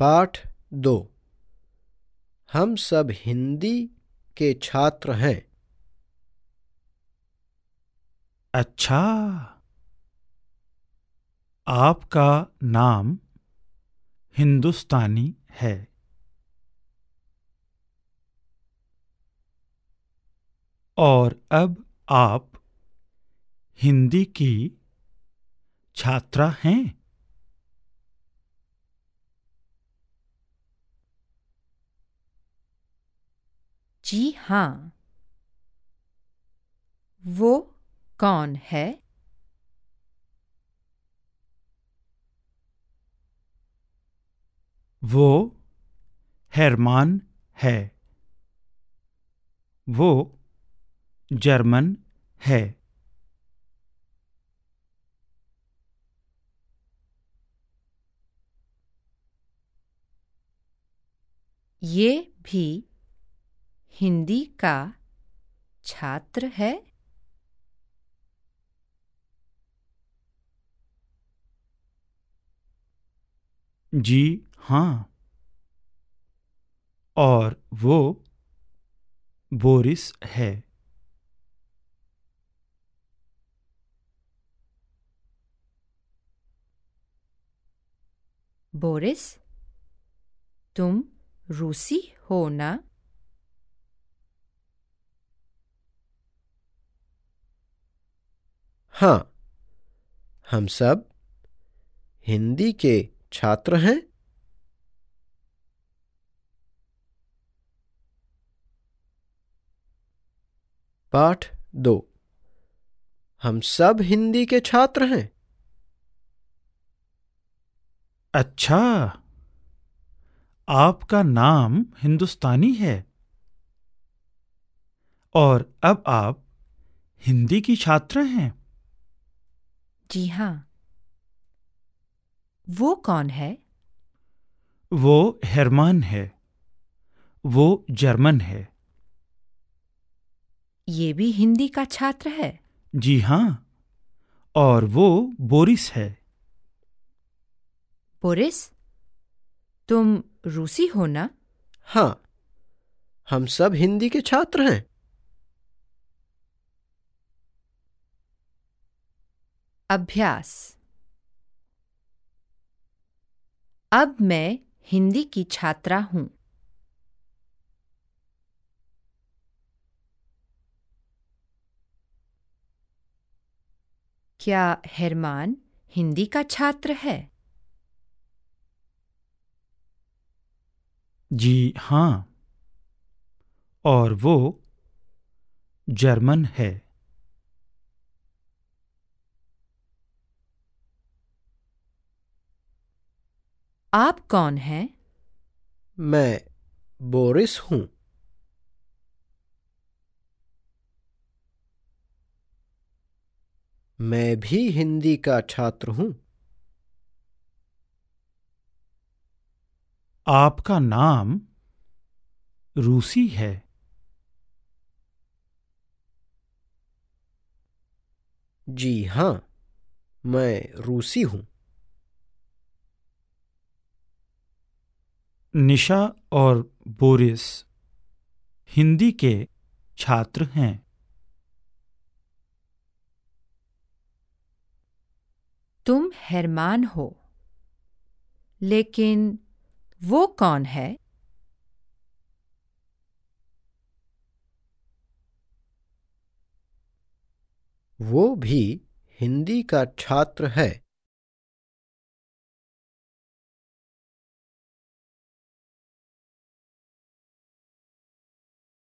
पाठ दो। हम सब हिंदी के छात्र हैं। अच्छा। आपका नाम हिंदुस्तानी है। और अब आप हिंदी की छात्रा हैं। जी हाँ। वो कौन है? वो हैरमान है। वो जर्मन है। ये भी हिंदी का छात्र है। जी हाँ। और वो बोरिस है। बोरिस तुम रूसी हो ना? हाँ। हम सब हिंदी के छात्र हैं। पाठ दो। हम सब हिंदी के छात्र हैं। अच्छा। आपका नाम हिंदुस्तानी है। और अब आप हिंदी की छात्र हैं। जी हाँ। वो कौन है? वो हेरमान है। वो जर्मन है। ये भी हिंदी का छात्र है? जी हाँ और वो बोरिस है। बोरिस? तुम रूसी हो ना? हाँ हम सब हिंदी के छात्र हैं। अभ्यास। अब मैं हिंदी की छात्रा हूँ। क्या हेरमान हिंदी का छात्र है? जी हाँ। और वो जर्मन है। आप कौन हैं? मैं बोरिस हूँ। मैं भी हिंदी का छात्र हूँ। आपका नाम रूसी है। जी हाँ मैं रूसी हूँ। निशा और बोरिस हिंदी के छात्र हैं। तुम हैरमान हो लेकिन वो कौन है? वो भी हिंदी का छात्र है।